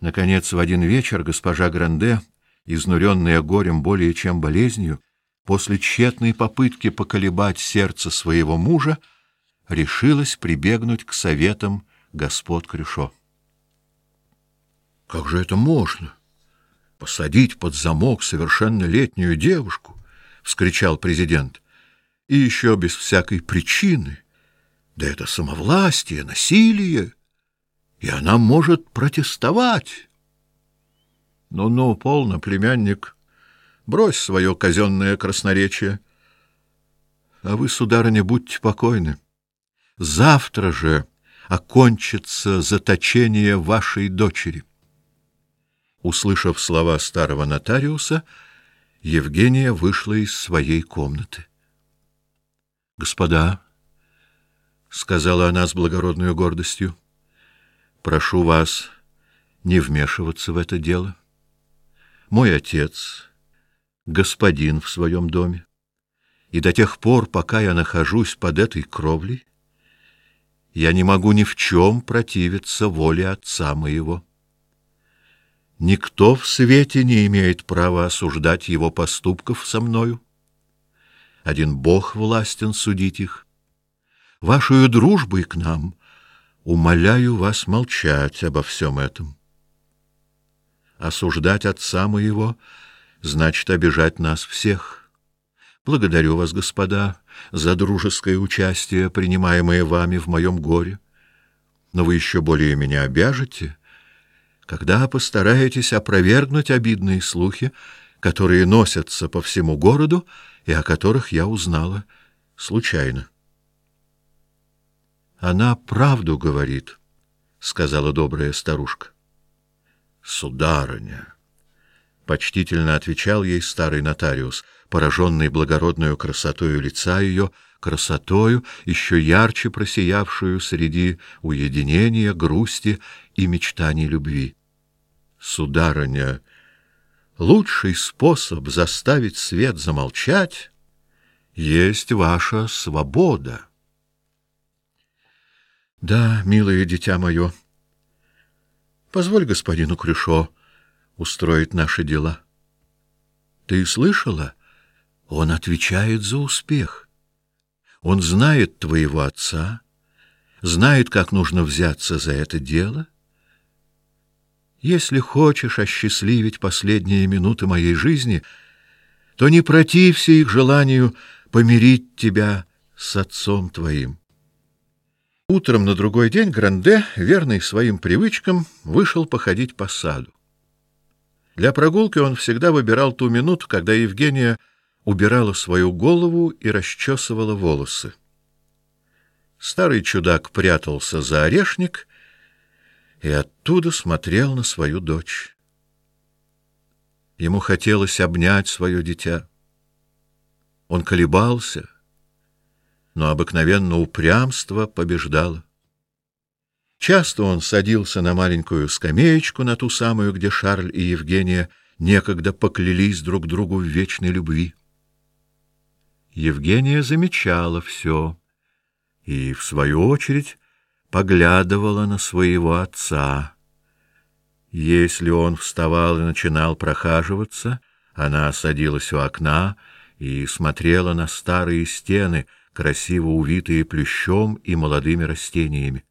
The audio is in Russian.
Наконец, в один вечер госпожа Гранде, изнуренная горем более чем болезнью, после тщетной попытки поколебать сердце своего мужа, решилась прибегнуть к советам господ Крюшо. Как же это можно? Посадить под замок совершеннолетнюю девушку, вскричал президент. И еще без всякой причины. Да это самовластие, насилие, и она может протестовать. Ну-ну, полно, племянник. Брось свое казенное красноречие. А вы, сударыня, будьте покойны. Завтра же окончится заточение вашей дочери. Услышав слова старого нотариуса, Евгения вышла из своей комнаты. Господа, сказала она с благородной гордостью, прошу вас не вмешиваться в это дело. Мой отец господин в своем доме, и до тех пор, пока я нахожусь под этой кровлей, я не могу ни в чем противиться воле отца моего. Никто в свете не имеет права осуждать его поступков со мною. Один Бог властен судить их. Вашу дружбой к нам умоляю вас молчать обо всем этом. Осуждать отца моего значит обижать нас всех. Благодарю вас, господа, за дружеское участие, принимаемое вами в моем горе. Но вы еще более меня обяжете, когда постараетесь опровергнуть обидные слухи, которые носятся по всему городу и о которых я узнала случайно. Она правду говорит, сказала добрая старушка. Сударыня, почтительно отвечал ей старый нотариус, пораженный благородной красотой лица ее, красотою еще ярче просиявшую среди уединения, грусти и мечтаний любви. Сударыня, лучший способ заставить свет замолчать есть ваша свобода. Да, милое дитя мое, позволь господину Крюшо устроить наши дела. Ты слышала? Он отвечает за успех. Он знает твоего отца, знает, как нужно взяться за это дело. Если хочешь осчастливить последние минуты моей жизни, то не протився их желанию помирить тебя с отцом твоим. Утром на другой день Гранде, верный своим привычкам, вышел походить по саду. Для прогулки он всегда выбирал ту минуту, когда Евгения убирала свою голову и расчесывала волосы. Старый чудак прятался за орешник и оттуда смотрел на свою дочь. Ему хотелось обнять свое дитя. Он колебался, но обыкновенно упрямство побеждало. Часто он садился на маленькую скамеечку, на ту самую, где Шарль и Евгения некогда поклялись друг другу в вечной любви. Евгения замечала все и в свою очередь поглядывала на своего отца. Если он вставал и начинал прохаживаться, она садилась у окна и смотрела на старые стены, красиво увитые плющом и молодыми растениями.